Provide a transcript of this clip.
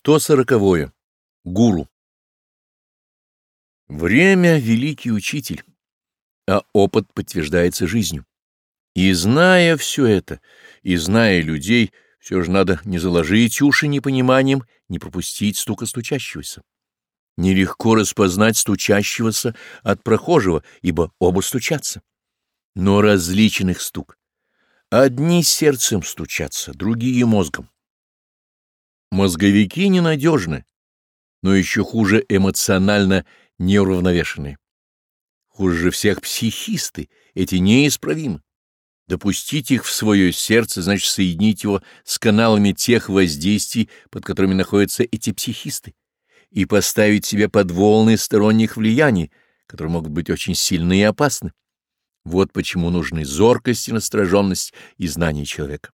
140. Гуру. Время — великий учитель, а опыт подтверждается жизнью. И зная все это, и зная людей, все же надо не заложить уши непониманием, не пропустить стука стучащегося. Нелегко распознать стучащегося от прохожего, ибо оба стучатся. Но различных стук. Одни сердцем стучатся, другие — мозгом. Мозговики ненадежны, но еще хуже эмоционально неуравновешенные. Хуже же всех психисты, эти неисправимы. Допустить их в свое сердце, значит соединить его с каналами тех воздействий, под которыми находятся эти психисты, и поставить себя под волны сторонних влияний, которые могут быть очень сильны и опасны. Вот почему нужны зоркость и настороженность и знание человека.